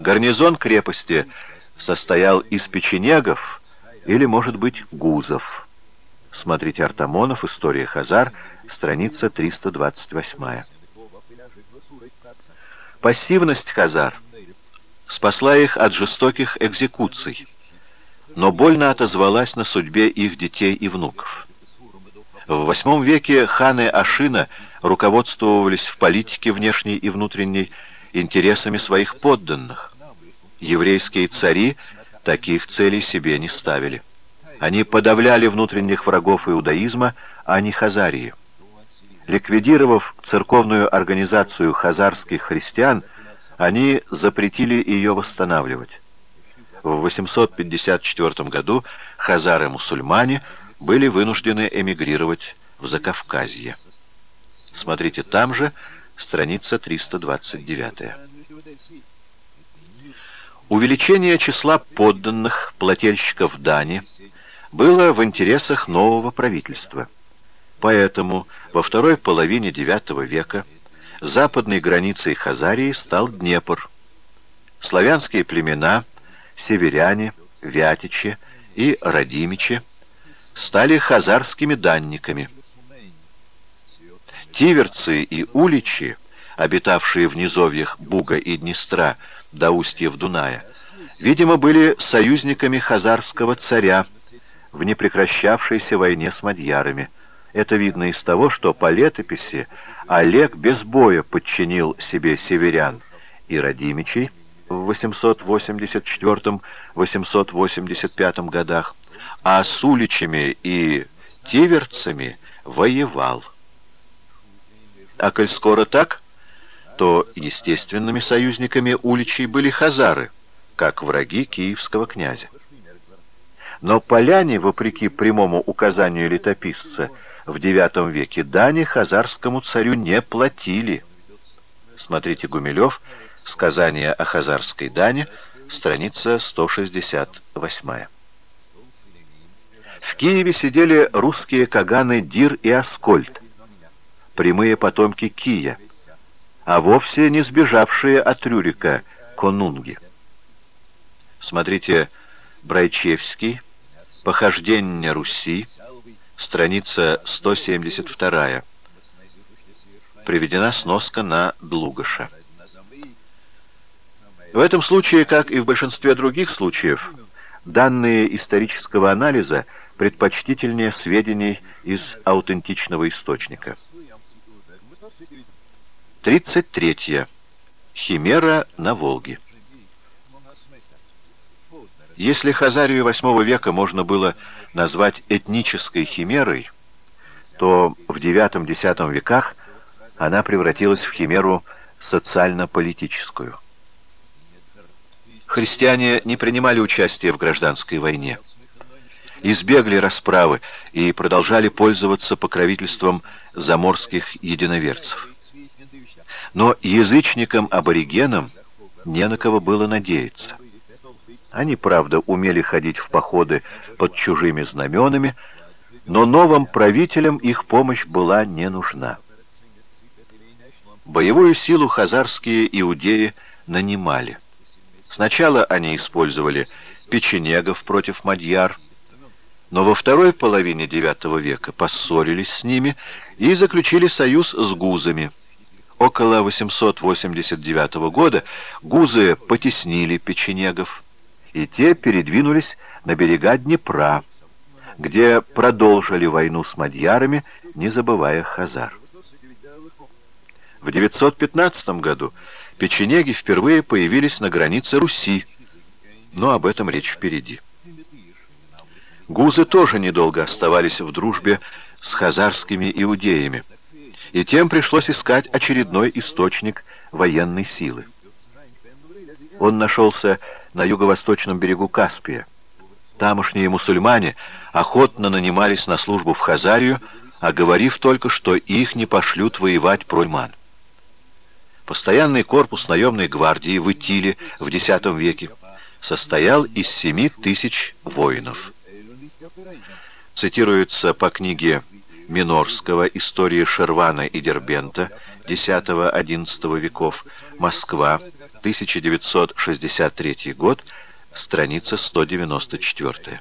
Гарнизон крепости состоял из печенегов или, может быть, гузов. Смотрите Артамонов, История Хазар, страница 328. Пассивность Хазар спасла их от жестоких экзекуций, но больно отозвалась на судьбе их детей и внуков. В VIII веке ханы Ашина руководствовались в политике внешней и внутренней интересами своих подданных. Еврейские цари таких целей себе не ставили. Они подавляли внутренних врагов иудаизма, а не хазарии. Ликвидировав церковную организацию хазарских христиан, они запретили ее восстанавливать. В 854 году хазары-мусульмане были вынуждены эмигрировать в Закавказье. Смотрите там же, страница 329. Увеличение числа подданных плательщиков дани было в интересах нового правительства. Поэтому во второй половине IX века западной границей Хазарии стал Днепр. Славянские племена, северяне, вятичи и радимичи стали хазарскими данниками. Тиверцы и уличи, обитавшие в низовьях Буга и Днестра до устьев Дуная, видимо, были союзниками хазарского царя в непрекращавшейся войне с мадьярами. Это видно из того, что по летописи Олег без боя подчинил себе северян и Радимичей в 884-885 годах, а с уличами и тиверцами воевал. А коль скоро так, то естественными союзниками уличей были хазары, как враги киевского князя. Но поляне, вопреки прямому указанию летописца, в IX веке дани хазарскому царю не платили. Смотрите Гумилев, «Сказание о хазарской дане», страница 168. В Киеве сидели русские каганы Дир и Аскольд, прямые потомки Кия, а вовсе не сбежавшие от Рюрика конунги. Смотрите Брайчевский, «Похождение Руси», страница 172. Приведена сноска на Длугаша. В этом случае, как и в большинстве других случаев, данные исторического анализа предпочтительнее сведений из аутентичного источника. 33. Химера на Волге. Если Хазарию VIII века можно было назвать этнической химерой, то в IX-X веках она превратилась в химеру социально-политическую. Христиане не принимали участия в гражданской войне, избегли расправы и продолжали пользоваться покровительством заморских единоверцев. Но язычникам-аборигенам не на кого было надеяться. Они, правда, умели ходить в походы под чужими знаменами, но новым правителям их помощь была не нужна. Боевую силу хазарские иудеи нанимали. Сначала они использовали печенегов против мадьяр, но во второй половине IX века поссорились с ними и заключили союз с гузами. Около 889 года гузы потеснили печенегов, и те передвинулись на берега Днепра, где продолжили войну с мадьярами, не забывая хазар. В 915 году печенеги впервые появились на границе Руси, но об этом речь впереди. Гузы тоже недолго оставались в дружбе с хазарскими иудеями, и тем пришлось искать очередной источник военной силы. Он нашелся на юго-восточном берегу Каспия. Тамошние мусульмане охотно нанимались на службу в Хазарию, оговорив только, что их не пошлют воевать пройман. Постоянный корпус наемной гвардии в Итиле в X веке состоял из семи тысяч воинов. Цитируется по книге Минорского «История Шервана и Дербента» X-XI веков, Москва, 1963 год, страница 194.